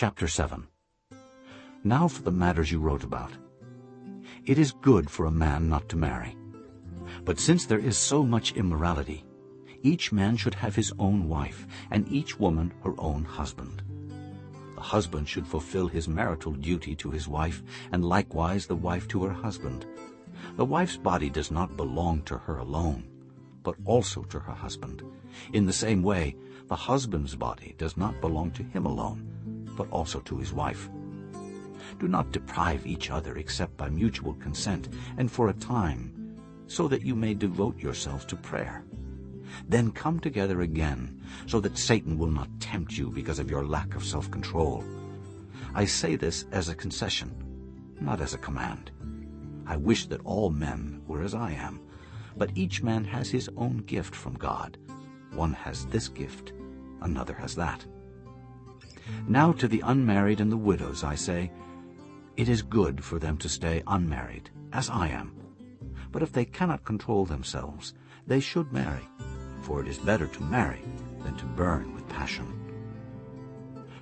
Chapter 7 Now for the matters you wrote about. It is good for a man not to marry. But since there is so much immorality, each man should have his own wife, and each woman her own husband. The husband should fulfill his marital duty to his wife, and likewise the wife to her husband. The wife's body does not belong to her alone, but also to her husband. In the same way, the husband's body does not belong to him alone, but also to his wife. Do not deprive each other except by mutual consent and for a time, so that you may devote yourselves to prayer. Then come together again, so that Satan will not tempt you because of your lack of self-control. I say this as a concession, not as a command. I wish that all men were as I am, but each man has his own gift from God. One has this gift, another has that. Now to the unmarried and the widows I say, it is good for them to stay unmarried, as I am. But if they cannot control themselves, they should marry, for it is better to marry than to burn with passion.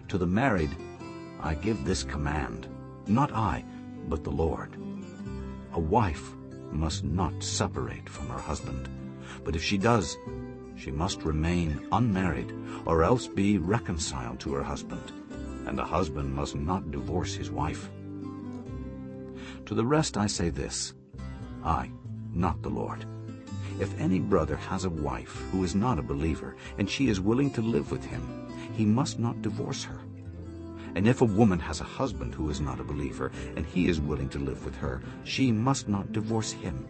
To the married I give this command, not I, but the Lord. A wife must not separate from her husband, but if she does, she must remain unmarried or else be reconciled to her husband, and the husband must not divorce his wife. To the rest I say this, I, not the Lord. If any brother has a wife who is not a believer, and she is willing to live with him, he must not divorce her. And if a woman has a husband who is not a believer, and he is willing to live with her, she must not divorce him.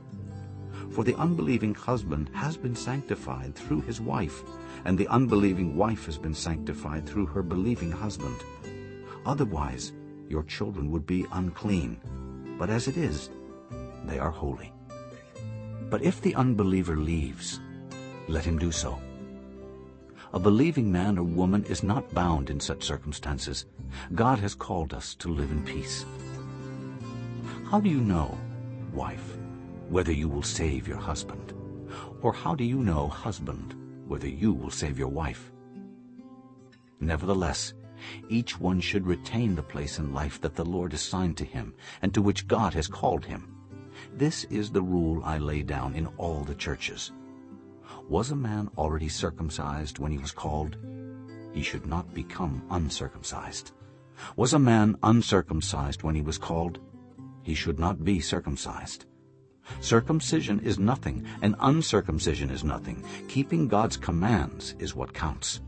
For the unbelieving husband has been sanctified through his wife, and the unbelieving wife has been sanctified through her believing husband. Otherwise your children would be unclean, but as it is, they are holy. But if the unbeliever leaves, let him do so. A believing man or woman is not bound in such circumstances. God has called us to live in peace. How do you know, wife, whether you will save your husband? Or how do you know, husband, whether you will save your wife? Nevertheless, each one should retain the place in life that the Lord assigned to him and to which God has called him. This is the rule I lay down in all the churches. Was a man already circumcised when he was called? He should not become uncircumcised. Was a man uncircumcised when he was called? He should not be circumcised. Circumcision is nothing, and uncircumcision is nothing. Keeping God's commands is what counts.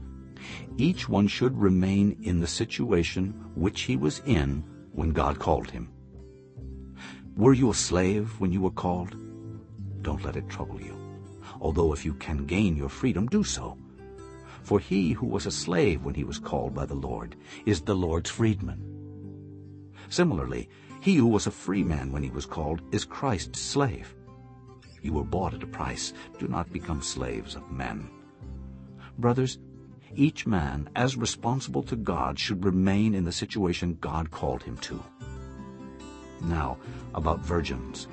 Each one should remain in the situation which he was in when God called him. Were you a slave when you were called? Don't let it trouble you. Although if you can gain your freedom, do so. For he who was a slave when he was called by the Lord is the Lord's freedman. Similarly, he who was a free man when he was called is Christ's slave. You were bought at a price. Do not become slaves of men. Brothers, each man, as responsible to God, should remain in the situation God called him to. Now, about virgins.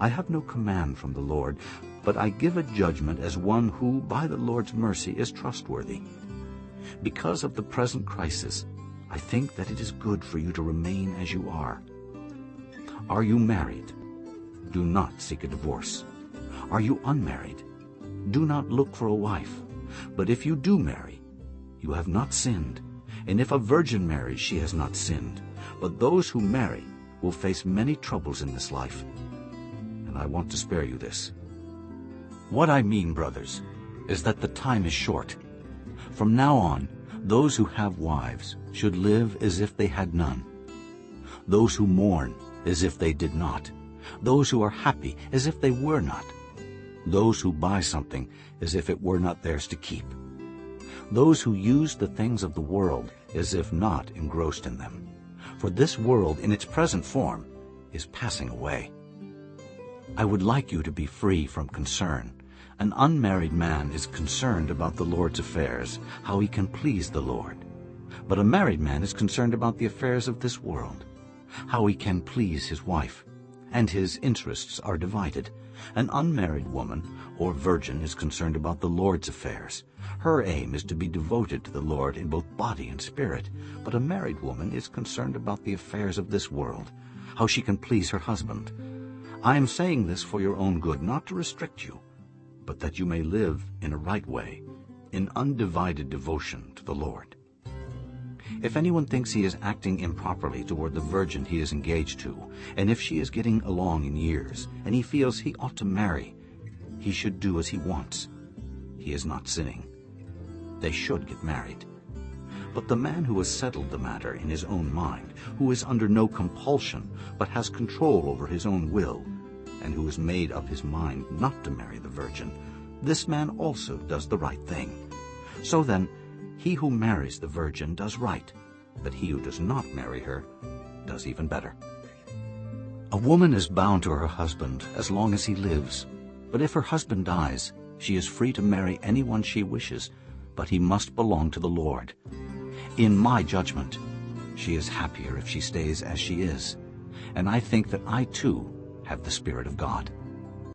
I have no command from the Lord, but I give a judgment as one who, by the Lord's mercy, is trustworthy. Because of the present crisis, I think that it is good for you to remain as you are. Are you married? Do not seek a divorce. Are you unmarried? Do not look for a wife. But if you do marry, you have not sinned. And if a virgin marries, she has not sinned. But those who marry will face many troubles in this life. And I want to spare you this. What I mean, brothers, is that the time is short. From now on, those who have wives should live as if they had none. Those who mourn as if they did not. Those who are happy as if they were not. Those who buy something as if it were not theirs to keep. Those who use the things of the world as if not engrossed in them. For this world in its present form is passing away. I would like you to be free from concern. An unmarried man is concerned about the Lord's affairs, how he can please the Lord. But a married man is concerned about the affairs of this world, how he can please his wife, and his interests are divided. An unmarried woman or virgin is concerned about the Lord's affairs, Her aim is to be devoted to the Lord in both body and spirit, but a married woman is concerned about the affairs of this world, how she can please her husband. I am saying this for your own good, not to restrict you, but that you may live in a right way, in undivided devotion to the Lord. If anyone thinks he is acting improperly toward the virgin he is engaged to, and if she is getting along in years, and he feels he ought to marry, he should do as he wants. He is not sinning. They should get married. But the man who has settled the matter in his own mind, who is under no compulsion, but has control over his own will, and who has made up his mind not to marry the virgin, this man also does the right thing. So then, he who marries the virgin does right, but he who does not marry her does even better. A woman is bound to her husband as long as he lives, but if her husband dies, she is free to marry anyone she wishes, but he must belong to the Lord. In my judgment, she is happier if she stays as she is, and I think that I too have the Spirit of God.